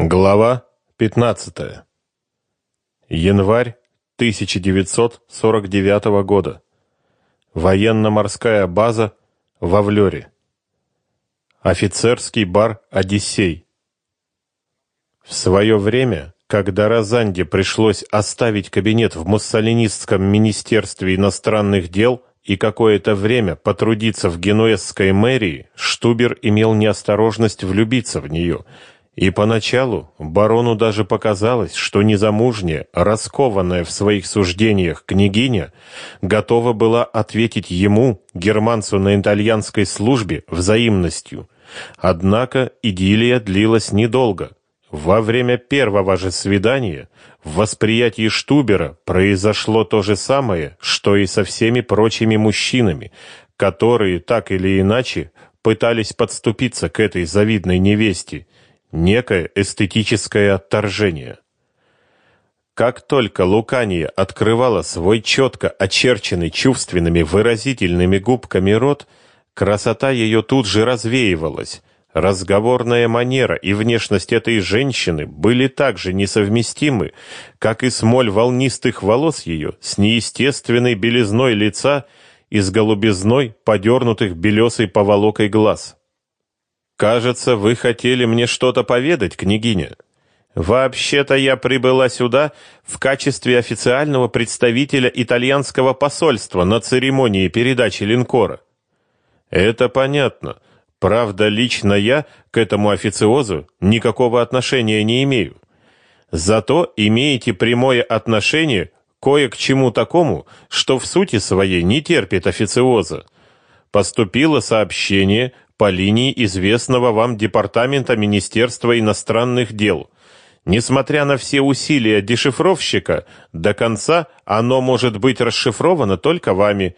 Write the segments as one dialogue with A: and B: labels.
A: Глава 15. Январь 1949 года. Военно-морская база во Влёре. Офицерский бар «Одиссей». В свое время, когда Розанде пришлось оставить кабинет в муссолинистском министерстве иностранных дел и какое-то время потрудиться в генуэзской мэрии, Штубер имел неосторожность влюбиться в нее – и поначалу барону даже показалось, что незамужняя, раскованная в своих суждениях княгиня готова была ответить ему, германцу на итальянской службе, взаимностью. Однако идиллия длилась недолго. Во время первого же свидания в восприятии Штубера произошло то же самое, что и со всеми прочими мужчинами, которые так или иначе пытались подступиться к этой завидной невесте – некое эстетическое отторжение. Как только Лукания открывала свой четко очерченный чувственными выразительными губками рот, красота ее тут же развеивалась. Разговорная манера и внешность этой женщины были так же несовместимы, как и смоль волнистых волос ее с неестественной белизной лица и с голубизной подернутых белесой поволокой глаз. Кажется, вы хотели мне что-то поведать, княгиня. Вообще-то я прибыла сюда в качестве официального представителя итальянского посольства на церемонии передачи линкора. Это понятно. Правда, лично я к этому официозу никакого отношения не имею. Зато имеете прямое отношение кое к чему такому, что в сути своей не терпит официоза. Поступило сообщение по линии известного вам департамента Министерства иностранных дел. Несмотря на все усилия дешифровщика, до конца оно может быть расшифровано только вами.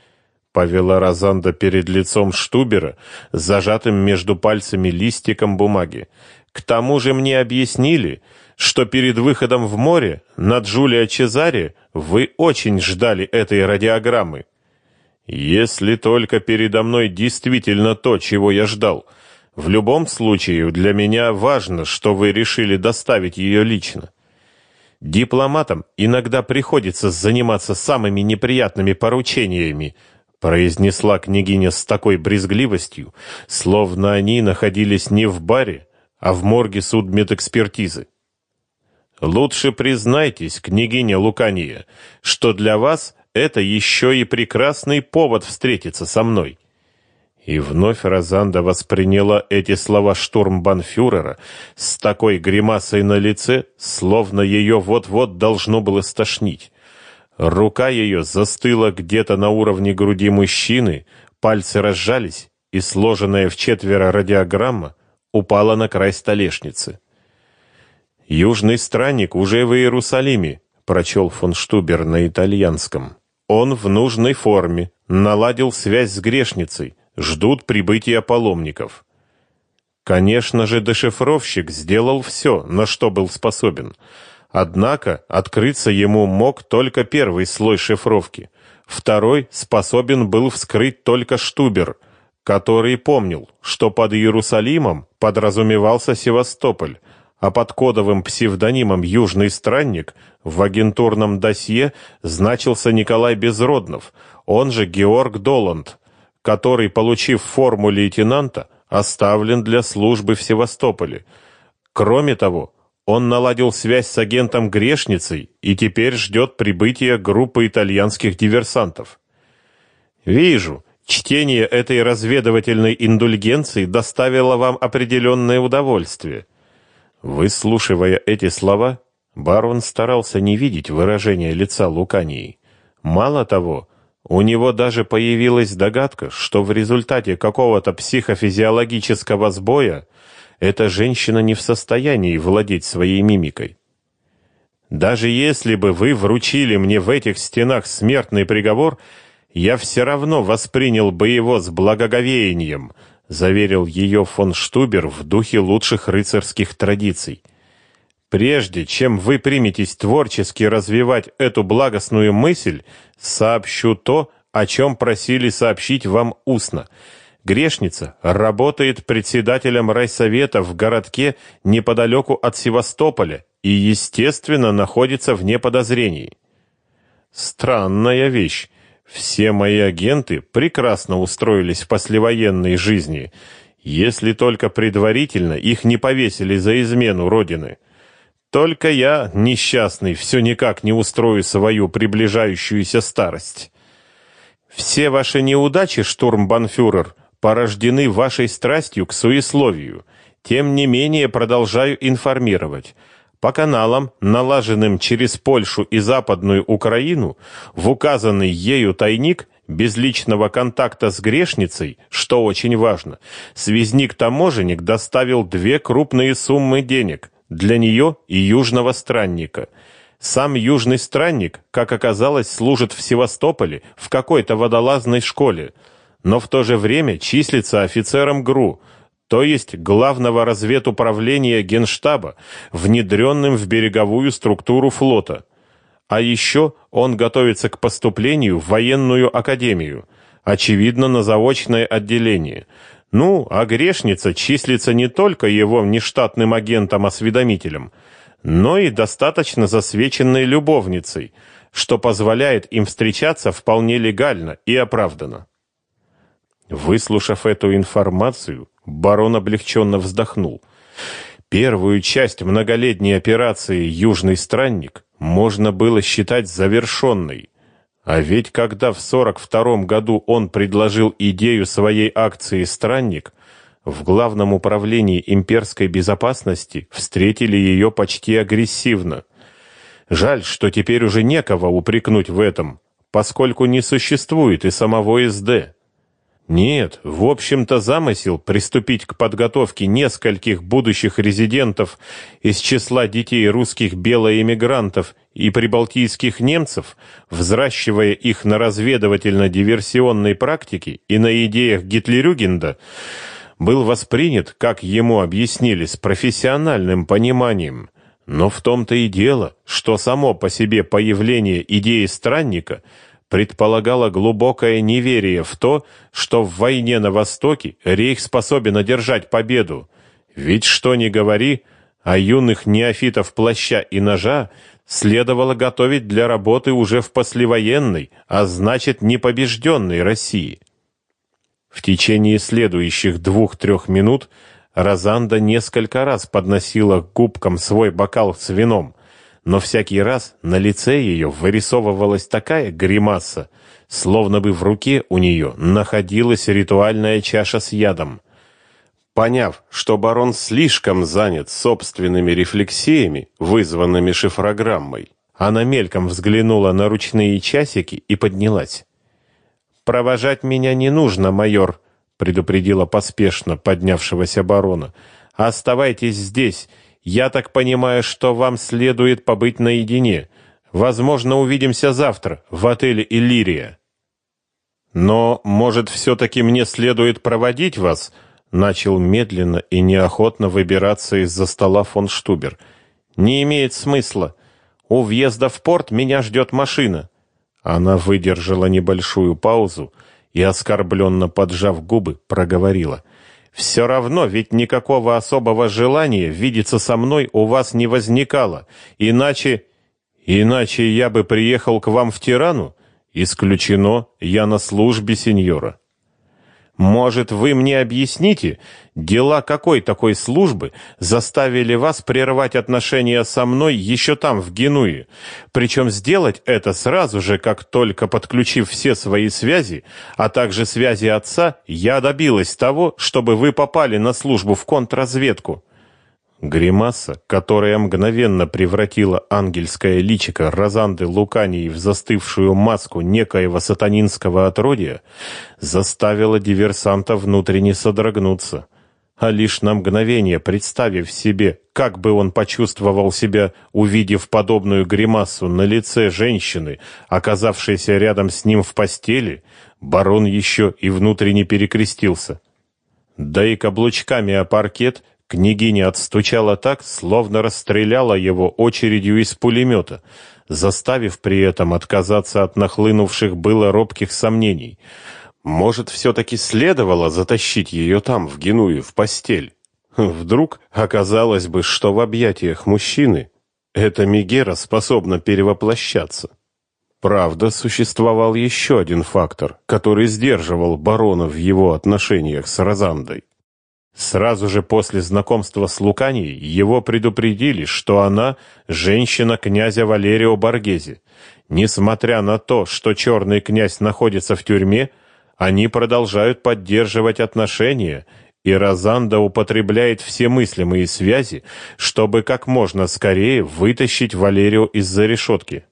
A: Повела Розанда перед лицом Штубера, зажатым между пальцами листиком бумаги. К тому же мне объяснили, что перед выходом в море на Джулия Чезаре вы очень ждали этой радиограммы. Если только передо мной действительно то, чего я ждал. В любом случае, для меня важно, что вы решили доставить ее лично. Дипломатам иногда приходится заниматься самыми неприятными поручениями, произнесла княгиня с такой брезгливостью, словно они находились не в баре, а в морге судмедэкспертизы. Лучше признайтесь, княгиня Лукания, что для вас это еще и прекрасный повод встретиться со мной. И вновь Розанда восприняла эти слова штурмбанфюрера с такой гримасой на лице, словно ее вот-вот должно было стошнить. Рука ее застыла где-то на уровне груди мужчины, пальцы разжались, и сложенная в четверо радиограмма упала на край столешницы. «Южный странник уже в Иерусалиме», — прочел фон Штубер на итальянском. Он в нужной форме, наладил связь с грешницей, ждут прибытия паломников. Конечно же, дешифровщик сделал все, на что был способен. Однако открыться ему мог только первый слой шифровки. Второй способен был вскрыть только Штубер, который помнил, что под Иерусалимом подразумевался Севастополь, а под кодовым псевдонимом «Южный странник» в агентурном досье значился Николай Безроднов, он же Георг Доланд, который, получив форму лейтенанта, оставлен для службы в Севастополе. Кроме того, он наладил связь с агентом Грешницей и теперь ждет прибытия группы итальянских диверсантов. Вижу, чтение этой разведывательной индульгенции доставило вам определенное удовольствие. Выслушивая эти слова, барон старался не видеть выражения лица Лукании. Мало того, у него даже появилась догадка, что в результате какого-то психофизиологического сбоя эта женщина не в состоянии владеть своей мимикой. Даже если бы вы вручили мне в этих стенах смертный приговор, я все равно воспринял бы его с благоговением, заверил ее фон Штубер в духе лучших рыцарских традиций. Прежде чем вы приметесь творчески развивать эту благостную мысль, сообщу то, о чем просили сообщить вам устно. Грешница работает председателем райсовета в городке неподалеку от Севастополя и, естественно, находится вне подозрений. Странная вещь. Все мои агенты прекрасно устроились в послевоенной жизни, если только предварительно их не повесили за измену родины. Только я, несчастный, все никак не устрою свою приближающуюся старость. Все ваши неудачи, штурмбанфюрер, порождены вашей страстью к суесловию. Тем не менее продолжаю информировать. По каналам, налаженным через Польшу и Западную Украину, в указанный ею тайник без личного контакта с грешницей, что очень важно, связник-таможенник доставил две крупные суммы денег для нее и южного странника. Сам южный странник, как оказалось, служит в Севастополе в какой-то водолазной школе, но в то же время числится офицером ГРУ, то есть главного разведуправления Генштаба, внедренным в береговую структуру флота. А еще он готовится к поступлению в военную академию, очевидно, на заочное отделение. Ну, а грешница числится не только его внештатным агентом-осведомителем, но и достаточно засвеченной любовницей, что позволяет им встречаться вполне легально и оправданно. Выслушав эту информацию, барон облегченно вздохнул. Первую часть многолетней операции «Южный странник» можно было считать завершенной. А ведь когда в 42 году он предложил идею своей акции «Странник», в Главном управлении имперской безопасности встретили ее почти агрессивно. Жаль, что теперь уже некого упрекнуть в этом, поскольку не существует и самого СД. Нет, в общем-то замысел приступить к подготовке нескольких будущих резидентов из числа детей русских белоэмигрантов и прибалтийских немцев, взращивая их на разведывательно-диверсионной практике и на идеях Гитлерюгенда, был воспринят, как ему объяснили, с профессиональным пониманием. Но в том-то и дело, что само по себе появление идеи странника – предполагало глубокое неверие в то, что в войне на Востоке Рейх способен одержать победу. Ведь что ни говори, а юных неофитов плаща и ножа следовало готовить для работы уже в послевоенной, а значит непобежденной России. В течение следующих двух-трех минут Розанда несколько раз подносила к губкам свой бокал с вином, но всякий раз на лице ее вырисовывалась такая гримаса, словно бы в руке у нее находилась ритуальная чаша с ядом. Поняв, что барон слишком занят собственными рефлексиями, вызванными шифрограммой, она мельком взглянула на ручные часики и поднялась. «Провожать меня не нужно, майор», — предупредила поспешно поднявшегося барона. «Оставайтесь здесь я так понимаю, что вам следует побыть наедине. Возможно, увидимся завтра в отеле Иллирия. Но, может, все-таки мне следует проводить вас?» Начал медленно и неохотно выбираться из-за стола фон Штубер. «Не имеет смысла. У въезда в порт меня ждет машина». Она выдержала небольшую паузу и, оскорбленно поджав губы, проговорила. Все равно ведь никакого особого желания видеться со мной у вас не возникало. Иначе... Иначе я бы приехал к вам в Тирану? Исключено, я на службе сеньора. Может, вы мне объясните, дела какой такой службы заставили вас прервать отношения со мной еще там, в Генуе? Причем сделать это сразу же, как только подключив все свои связи, а также связи отца, я добилась того, чтобы вы попали на службу в контрразведку. Гримаса, которая мгновенно превратила ангельское личико Розанды Лукании в застывшую маску некоего сатанинского отродья, заставила диверсанта внутренне содрогнуться. А лишь на мгновение представив себе, как бы он почувствовал себя, увидев подобную гримасу на лице женщины, оказавшейся рядом с ним в постели, барон еще и внутренне перекрестился. Да и каблучками о паркет Княгиня отстучала так, словно расстреляла его очередью из пулемета, заставив при этом отказаться от нахлынувших было робких сомнений. Может, все-таки следовало затащить ее там, в Геную, в постель? Вдруг оказалось бы, что в объятиях мужчины эта Мегера способна перевоплощаться. Правда, существовал еще один фактор, который сдерживал барона в его отношениях с Розандой. Сразу же после знакомства с Луканией его предупредили, что она женщина князя Валерио Боргезе. Несмотря на то, что черный князь находится в тюрьме, они продолжают поддерживать отношения, и Розанда употребляет все мыслимые связи, чтобы как можно скорее вытащить Валерио из-за решетки.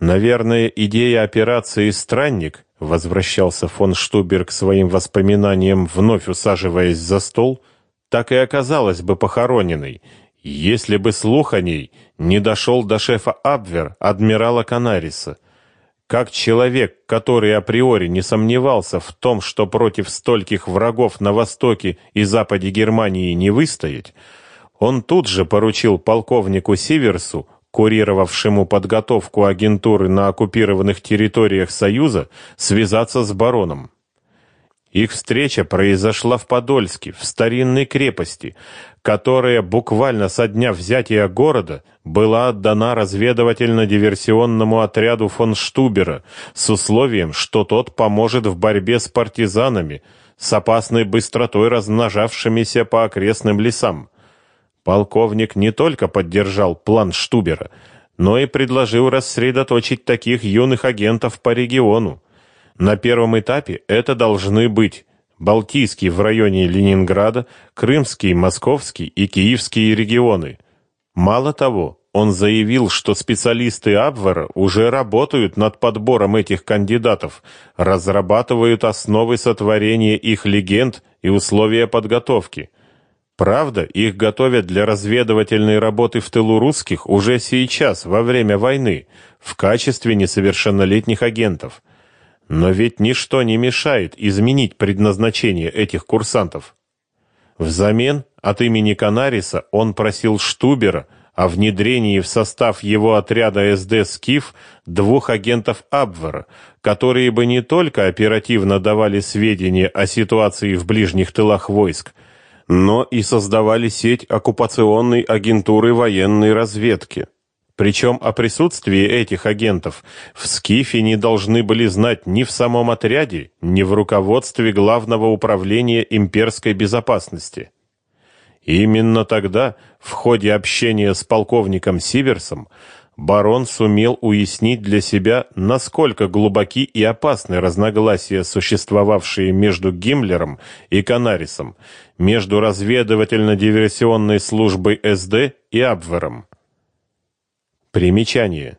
A: Наверное, идея операции «Странник» возвращался фон Штубер к своим воспоминаниям, вновь усаживаясь за стол, так и оказалась бы похороненной, если бы слух о ней не дошел до шефа Абвер, адмирала Канариса. Как человек, который априори не сомневался в том, что против стольких врагов на востоке и западе Германии не выстоять, он тут же поручил полковнику Сиверсу курировавшему подготовку агентуры на оккупированных территориях Союза, связаться с бароном. Их встреча произошла в Подольске, в старинной крепости, которая буквально со дня взятия города была отдана разведывательно-диверсионному отряду фон Штубера с условием, что тот поможет в борьбе с партизанами, с опасной быстротой размножавшимися по окрестным лесам. Полковник не только поддержал план Штубера, но и предложил рассредоточить таких юных агентов по региону. На первом этапе это должны быть Балтийский в районе Ленинграда, Крымский, Московский и Киевский регионы. Мало того, он заявил, что специалисты Абвера уже работают над подбором этих кандидатов, разрабатывают основы сотворения их легенд и условия подготовки – Правда, их готовят для разведывательной работы в тылу русских уже сейчас, во время войны, в качестве несовершеннолетних агентов. Но ведь ничто не мешает изменить предназначение этих курсантов. Взамен от имени Канариса он просил Штубера о внедрении в состав его отряда СД «Скиф» двух агентов Абвера, которые бы не только оперативно давали сведения о ситуации в ближних тылах войск, но и создавали сеть оккупационной агентуры военной разведки. Причем о присутствии этих агентов в Скифе не должны были знать ни в самом отряде, ни в руководстве Главного управления имперской безопасности. именно тогда, в ходе общения с полковником Сиверсом, барон сумел уяснить для себя, насколько глубоки и опасны разногласия, существовавшие между Гиммлером и Канарисом, между разведывательно-диверсионной службой СД и Абвером. Примечание.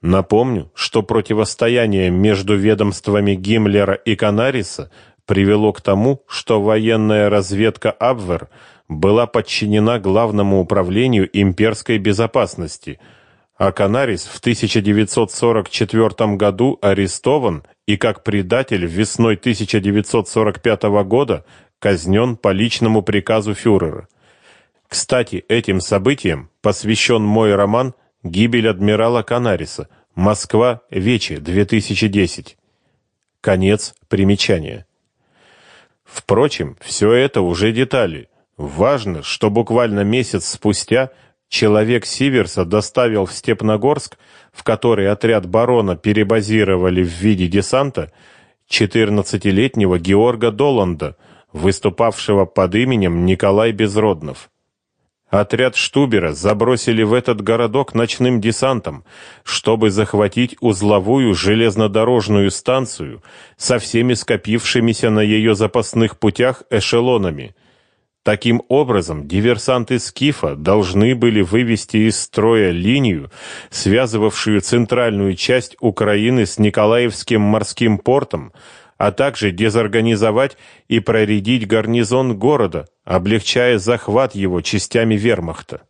A: Напомню, что противостояние между ведомствами Гиммлера и Канариса привело к тому, что военная разведка Абвер была подчинена Главному управлению имперской безопасности – а Канарис в 1944 году арестован и как предатель весной 1945 года казнен по личному приказу фюрера. Кстати, этим событием посвящен мой роман «Гибель адмирала Канариса. Москва. Вече. 2010». Конец примечания. Впрочем, все это уже детали. Важно, что буквально месяц спустя – Человек Сиверса доставил в Степногорск, в который отряд барона перебазировали в виде десанта, 14-летнего Георга Доланда, выступавшего под именем Николай Безроднов. Отряд Штубера забросили в этот городок ночным десантом, чтобы захватить узловую железнодорожную станцию со всеми скопившимися на ее запасных путях эшелонами – Таким образом, диверсанты Скифа должны были вывести из строя линию, связывавшую центральную часть Украины с Николаевским морским портом, а также дезорганизовать и проредить гарнизон города, облегчая захват его частями вермахта.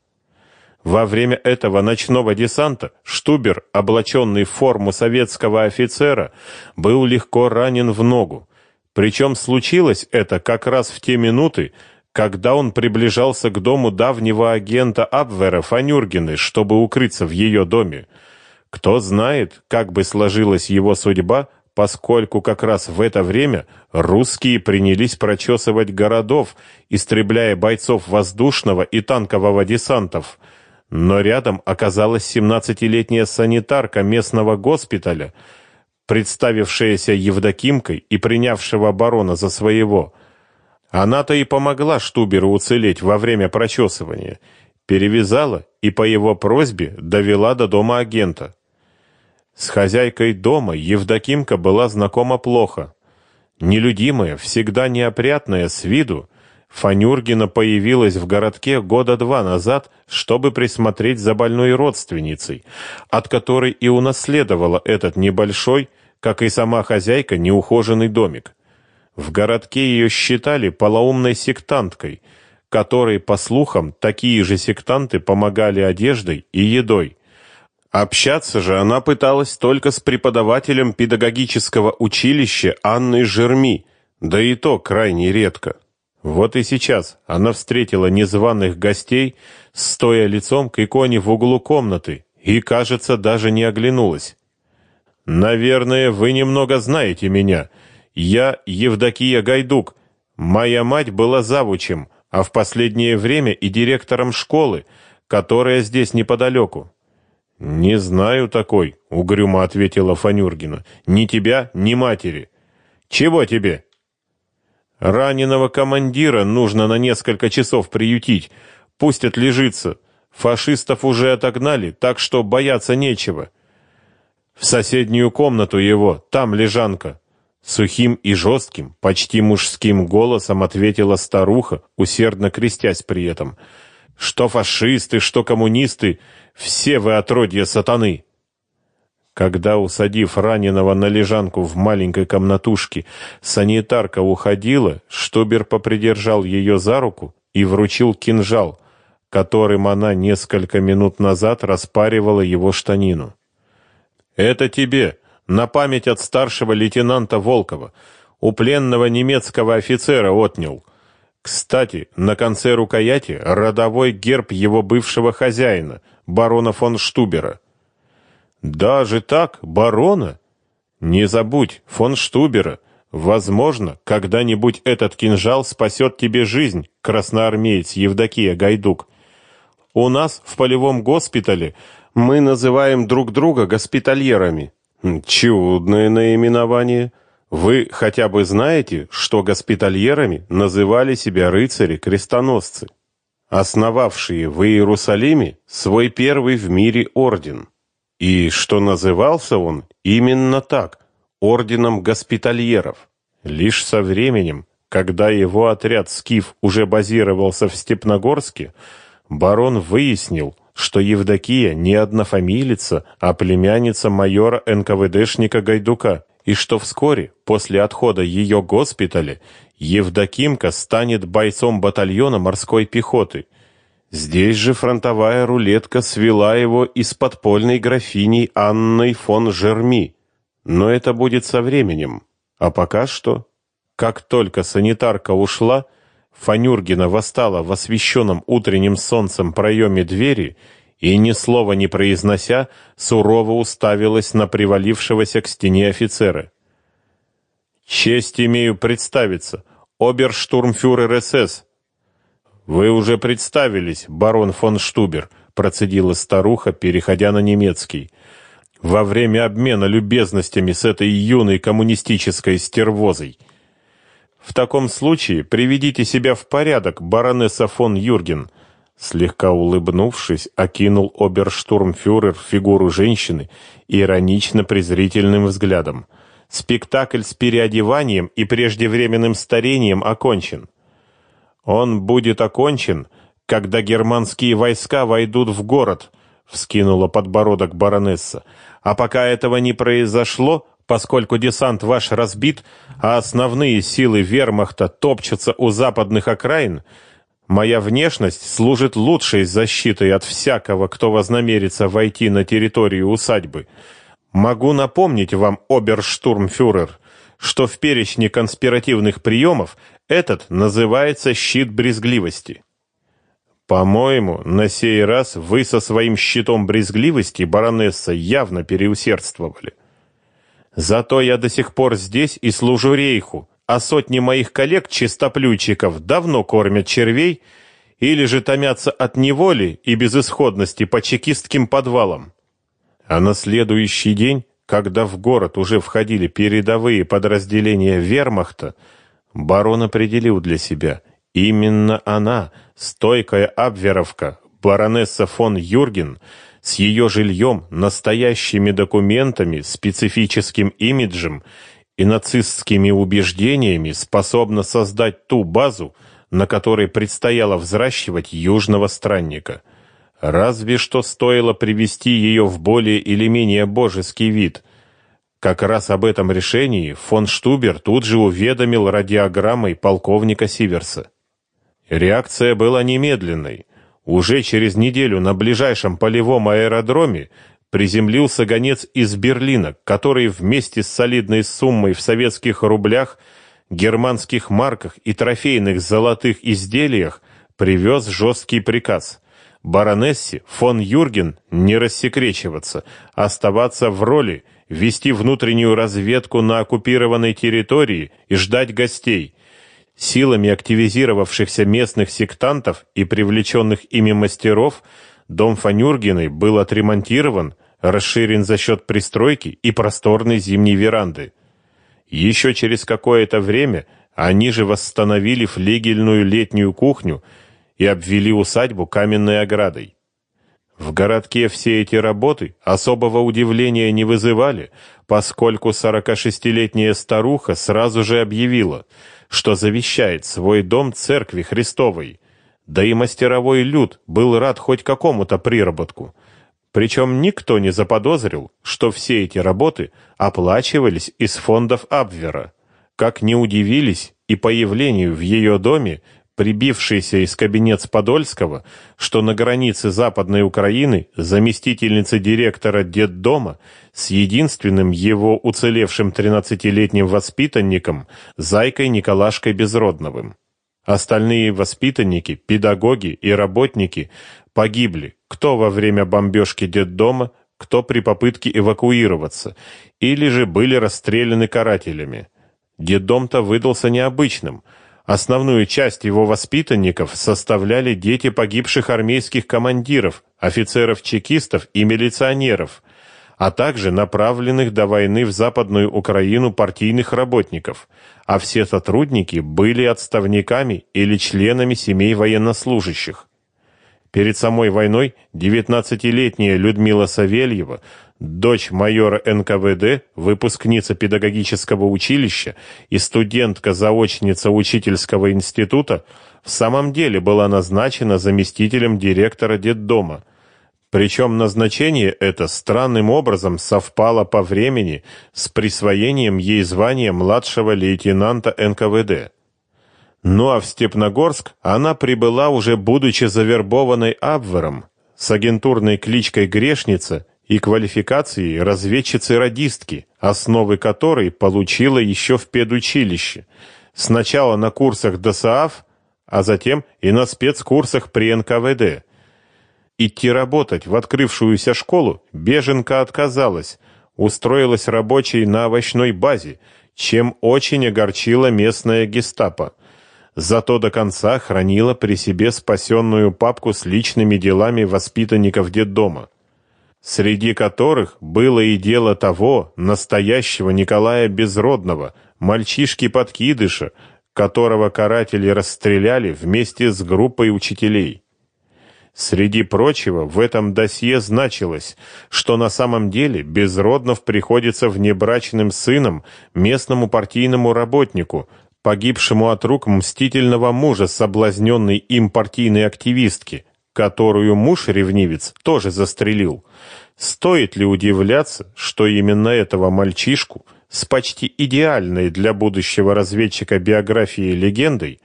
A: Во время этого ночного десанта Штубер, облаченный в форму советского офицера, был легко ранен в ногу. Причем случилось это как раз в те минуты, когда он приближался к дому давнего агента Абвера Фанюргины, чтобы укрыться в ее доме. Кто знает, как бы сложилась его судьба поскольку как раз в это время русские принялись прочесывать городов, истребляя бойцов воздушного и танкового десантов. Но рядом оказалась семнадцатилетняя санитарка местного госпиталя, представившаяся Евдокимкой и принявшего барона за своего. Она-то и помогла Штуберу уцелеть во время прочесывания, перевязала и по его просьбе довела до дома агента. С хозяйкой дома Евдокимка была знакома плохо. Нелюдимая, всегда неопрятная с виду, Фанюргина появилась в городке года два назад, чтобы присмотреть за больной родственницей, от которой и унаследовала этот небольшой, как и сама хозяйка, неухоженный домик. В городке ее считали полоумной сектанткой, которой, по слухам, такие же сектанты помогали одеждой и едой. Общаться же она пыталась только с преподавателем педагогического училища Анной Жерми, да и то крайне редко. Вот и сейчас она встретила незваных гостей, стоя лицом к иконе в углу комнаты, и, кажется, даже не оглянулась. «Наверное, вы немного знаете меня. Я Евдокия Гайдук. Моя мать была завучем, а в последнее время и директором школы, которая здесь неподалеку. «Не знаю такой», — угрюмо ответила Фанюргина. «Ни тебя, ни матери». «Чего тебе?» «Раненого командира нужно на несколько часов приютить. Пусть отлежится. Фашистов уже отогнали, так что бояться нечего». «В соседнюю комнату его, там лежанка». Сухим и жестким, почти мужским голосом ответила старуха, усердно крестясь при этом. «Что фашисты, что коммунисты, все вы отродья сатаны!» Когда, усадив раненого на лежанку в маленькой комнатушке, санитарка уходила, Штубер попридержал ее за руку и вручил кинжал, которым она несколько минут назад распаривала его штанину. «Это тебе, на память от старшего лейтенанта Волкова, у пленного немецкого офицера отнял. Кстати, на конце рукояти родовой герб его бывшего хозяина — барона фон Штубера. Даже так, барона? Не забудь, фон Штубера. Возможно, когда-нибудь этот кинжал спасет тебе жизнь, красноармеец Евдокия Гайдук. У нас в полевом госпитале мы называем друг друга госпитальерами. Чудное наименование. Вы хотя бы знаете, что госпитальерами называли себя рыцари-крестоносцы? основавшие в Иерусалиме свой первый в мире орден, и что назывался он именно так орденом госпитальеров. Лишь со временем, когда его отряд скиф уже базировался в Степногорске, барон выяснил, что Евдокия не однофамилица, а племянница майора НКВДшника Гайдука, и что вскоре, после отхода ее госпиталя, Евдокимка станет бойцом батальона морской пехоты. Здесь же фронтовая рулетка свела его из подпольной графиней Анной фон Жерми. Но это будет со временем. А пока что, как только санитарка ушла, Фанюргина восстала в освещенном утренним солнцем проеме двери и, ни слова не произнося, сурово уставилась на привалившегося к стене офицера. Честь имею представиться, оберштурмфюрер СС. Вы уже представились, барон фон Штубер, процедила старуха, переходя на немецкий. Во время обмена любезностями с этой юной коммунистической стервозой. В таком случае приведите себя в порядок, баронесса фон Юрген. Слегка улыбнувшись, окинул оберштурмфюрер фигуру женщины иронично презрительным взглядом. Спектакль с переодеванием и преждевременным старением окончен. Он будет окончен, когда германские войска войдут в город, вскинула подбородок баронесса. А пока этого не произошло, поскольку десант ваш разбит, а основные силы вермахта топчутся у западных окраин, моя внешность служит лучшей защитой от всякого, кто вознамерится войти на территорию усадьбы. Могу напомнить вам, оберштурмфюрер, что в перечне конспиративных приемов этот называется щит брезгливости. По-моему, на сей раз вы со своим щитом брезгливости, баронесса, явно переусердствовали. Зато я до сих пор здесь и служу рейху, а сотни моих коллег-чистоплюйчиков давно кормят червей или же томятся от неволи и безысходности по чекистским подвалам. А на следующий день, когда в город уже входили передовые подразделения вермахта, барон определил для себя, именно она, стойкая абверовка, баронесса фон Юрген, с ее жильем, настоящими документами, специфическим имиджем и нацистскими убеждениями способна создать ту базу, на которой предстояло взращивать южного странника. Разве что стоило привести ее в более или менее божеский вид. Как раз об этом решении фон Штубер тут же уведомил радиограммой полковника Сиверса. Реакция была немедленной. Уже через неделю на ближайшем полевом аэродроме приземлился гонец из Берлина, который вместе с солидной суммой в советских рублях, германских марках и трофейных золотых изделиях привез жесткий приказ. Баронессе фон Юрген не рассекречиваться, оставаться в роли, вести внутреннюю разведку на оккупированной территории и ждать гостей, Силами активизировавшихся местных сектантов и привлеченных ими мастеров дом Фанюргиной был отремонтирован, расширен за счет пристройки и просторной зимней веранды. Еще через какое-то время они же восстановили флигельную летнюю кухню и обвели усадьбу каменной оградой. В городке все эти работы особого удивления не вызывали, поскольку 46-летняя старуха сразу же объявила – что завещает свой дом церкви Христовой. Да и мастеровой люд был рад хоть какому-то приработку. Причем никто не заподозрил, что все эти работы оплачивались из фондов Абвера. Как не удивились и появлению в ее доме прибившейся из кабинет Подольского, что на границе Западной Украины заместительница директора детдома с единственным его уцелевшим тринадцатилетним воспитанником Зайкой Николашкой Безродновым. Остальные воспитанники, педагоги и работники погибли, кто во время бомбежки детдома, кто при попытке эвакуироваться, или же были расстреляны карателями. Детдом-то выдался необычным – Основную часть его воспитанников составляли дети погибших армейских командиров, офицеров-чекистов и милиционеров, а также направленных до войны в Западную Украину партийных работников, а все сотрудники были отставниками или членами семей военнослужащих. Перед самой войной 19-летняя Людмила Савельева дочь майора НКВД, выпускница педагогического училища и студентка-заочница учительского института, в самом деле была назначена заместителем директора детдома. Причем назначение это странным образом совпало по времени с присвоением ей звания младшего лейтенанта НКВД. Ну а в Степногорск она прибыла уже будучи завербованной Абвером с агентурной кличкой Грешница и квалификации разведчицы-радистки, основы которой получила еще в педучилище. Сначала на курсах ДСААФ, а затем и на спецкурсах при НКВД. Идти работать в открывшуюся школу беженка отказалась, устроилась рабочей на овощной базе, чем очень огорчила местная гестапо. Зато до конца хранила при себе спасенную папку с личными делами воспитанников детдома среди которых было и дело того настоящего Николая Безродного, мальчишки-подкидыша, которого каратели расстреляли вместе с группой учителей. Среди прочего, в этом досье значилось, что на самом деле Безроднов приходится внебрачным сыном местному партийному работнику, погибшему от рук мстительного мужа соблазненной им партийной активистки, которую муж-ревнивец тоже застрелил. Стоит ли удивляться, что именно этого мальчишку с почти идеальной для будущего разведчика биографией легендой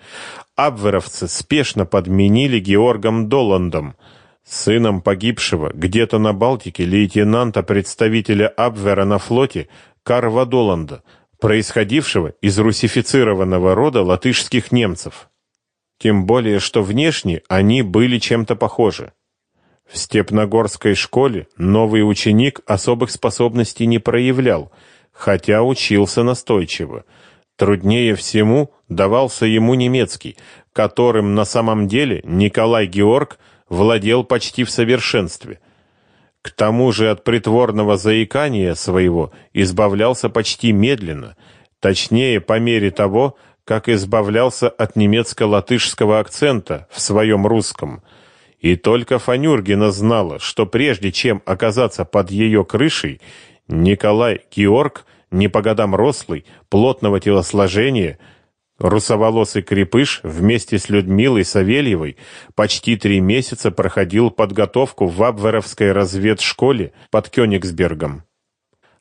A: абверовцы спешно подменили Георгом Доландом, сыном погибшего где-то на Балтике лейтенанта-представителя Абвера на флоте Карва Доланда, происходившего из русифицированного рода латышских немцев. Тем более, что внешне они были чем-то похожи. В Степногорской школе новый ученик особых способностей не проявлял, хотя учился настойчиво. Труднее всему давался ему немецкий, которым на самом деле Николай Георг владел почти в совершенстве. К тому же от притворного заикания своего избавлялся почти медленно, точнее по мере того, как избавлялся от немецко-латышского акцента в своем русском. И только Фанюргина знала, что прежде чем оказаться под ее крышей, Николай Георг, не по годам рослый, плотного телосложения, русоволосый крепыш вместе с Людмилой Савельевой почти три месяца проходил подготовку в Абверовской разведшколе под Кёнигсбергом.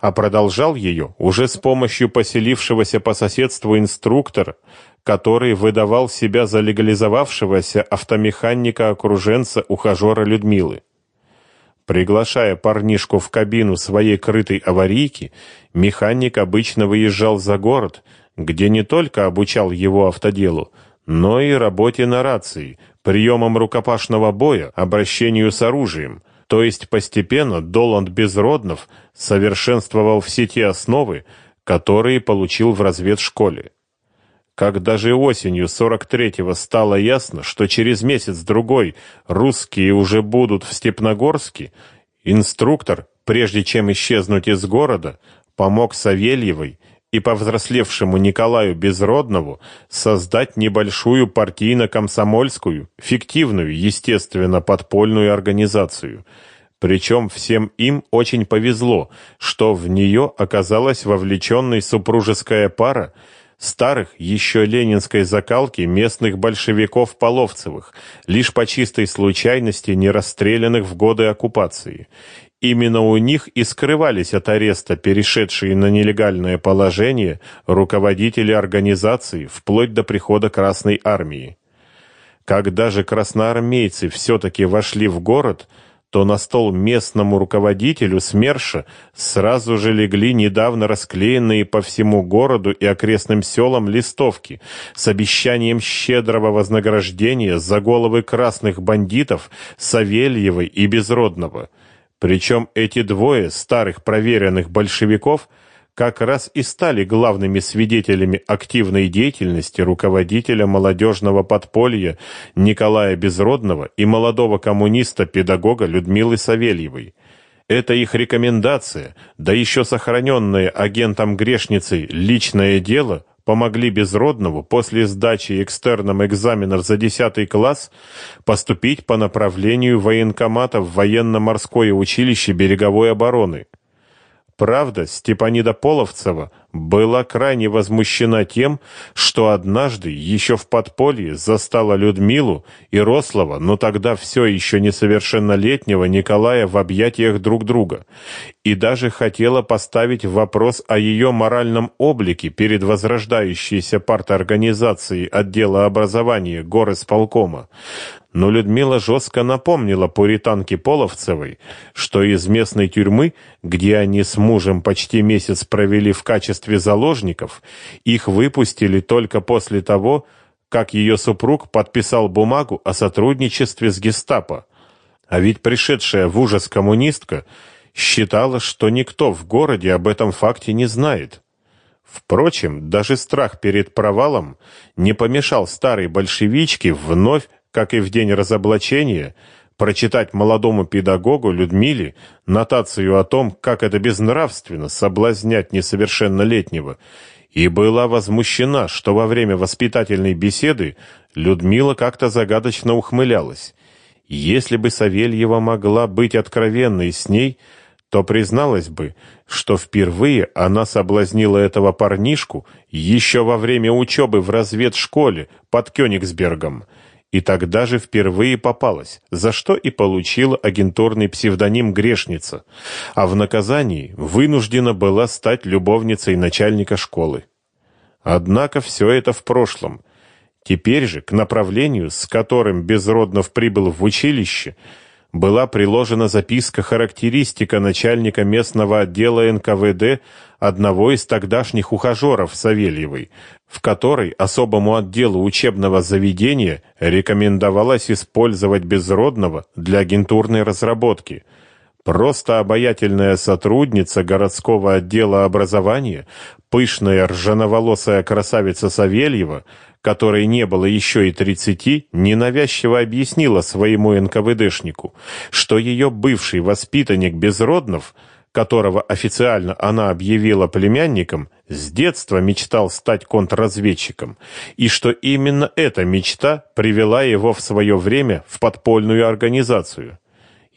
A: А продолжал ее уже с помощью поселившегося по соседству инструктора, который выдавал себя за легализовавшегося автомеханика-окруженца-ухажера Людмилы. Приглашая парнишку в кабину своей крытой аварийки, механик обычно выезжал за город, где не только обучал его автоделу, но и работе на рации, приемам рукопашного боя, обращению с оружием. То есть постепенно Доланд Безроднов совершенствовал все те основы, которые получил в разведшколе. Как даже осенью 43-го стало ясно, что через месяц-другой русские уже будут в Степногорске, инструктор, прежде чем исчезнуть из города, помог Савельевой и повзрослевшему Николаю Безроднову создать небольшую партийно-комсомольскую, фиктивную, естественно, подпольную организацию. Причем всем им очень повезло, что в нее оказалась вовлеченной супружеская пара, старых, еще ленинской закалки местных большевиков Половцевых, лишь по чистой случайности не расстрелянных в годы оккупации. Именно у них и скрывались от ареста перешедшие на нелегальное положение руководители организации вплоть до прихода Красной армии. Когда же красноармейцы все-таки вошли в город – то на стол местному руководителю СМЕРШа сразу же легли недавно расклеенные по всему городу и окрестным селам листовки с обещанием щедрого вознаграждения за головы красных бандитов Савельевой и Безродного. Причем эти двое старых проверенных большевиков – как раз и стали главными свидетелями активной деятельности руководителя молодежного подполья Николая Безродного и молодого коммуниста-педагога Людмилы Савельевой. Это их рекомендация, да еще сохраненное агентом грешницей личное дело, помогли Безроднову после сдачи экстерном экзаменов за 10 класс поступить по направлению военкомата в военно-морское училище береговой обороны. Правда, Степанида Половцева была крайне возмущена тем, что однажды еще в подполье застала Людмилу и рослого, но тогда все еще несовершеннолетнего Николая в объятиях друг друга, и даже хотела поставить вопрос о ее моральном облике перед возрождающейся парторганизацией отдела образования горосполкома. Но Людмила жестко напомнила пуританке Половцевой, что из местной тюрьмы, где они с мужем почти месяц провели в качестве заложников, их выпустили только после того, как ее супруг подписал бумагу о сотрудничестве с гестапо. А ведь пришедшая в ужас коммунистка считала, что никто в городе об этом факте не знает. Впрочем, даже страх перед провалом не помешал старой большевичке вновь как и в день разоблачения, прочитать молодому педагогу Людмиле нотацию о том, как это безнравственно соблазнять несовершеннолетнего, и была возмущена, что во время воспитательной беседы Людмила как-то загадочно ухмылялась. Если бы Савельева могла быть откровенной с ней, то призналась бы, что впервые она соблазнила этого парнишку еще во время учебы в разведшколе под Кёнигсбергом – и тогда же впервые попалась, за что и получила агентурный псевдоним «Грешница», а в наказании вынуждена была стать любовницей начальника школы. Однако все это в прошлом. Теперь же к направлению, с которым Безроднов прибыл в училище, была приложена записка-характеристика начальника местного отдела НКВД одного из тогдашних ухажеров Савельевой, в которой особому отделу учебного заведения рекомендовалось использовать безродного для агентурной разработки. просто обаятельная сотрудница городского отдела образования, пышная ржановолосая красавица Савельева, которой не было еще и тридцати, ненавязчиво объяснила своему НКВДшнику, что ее бывший воспитанник Безроднов – которого официально она объявила племянником, с детства мечтал стать контрразведчиком, и что именно эта мечта привела его в свое время в подпольную организацию.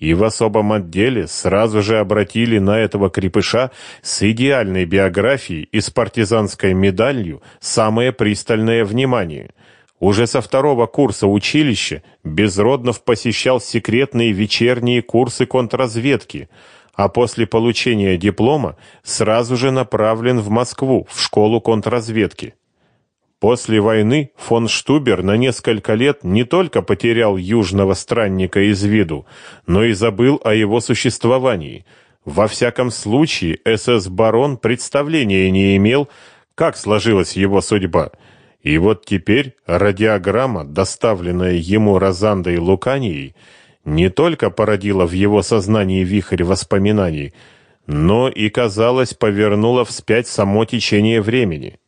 A: И в особом отделе сразу же обратили на этого крепыша с идеальной биографией и с партизанской медалью самое пристальное внимание – уже со второго курса училища Безроднов посещал секретные вечерние курсы контрразведки – а после получения диплома сразу же направлен в Москву, в школу контрразведки. После войны фон Штубер на несколько лет не только потерял южного странника из виду, но и забыл о его существовании. Во всяком случае, СС-барон представления не имел, как сложилась его судьба. И вот теперь радиограмма, доставленная ему Розандой Луканией, не только породила в его сознании вихрь воспоминаний, но и, казалось, повернула вспять само течение времени.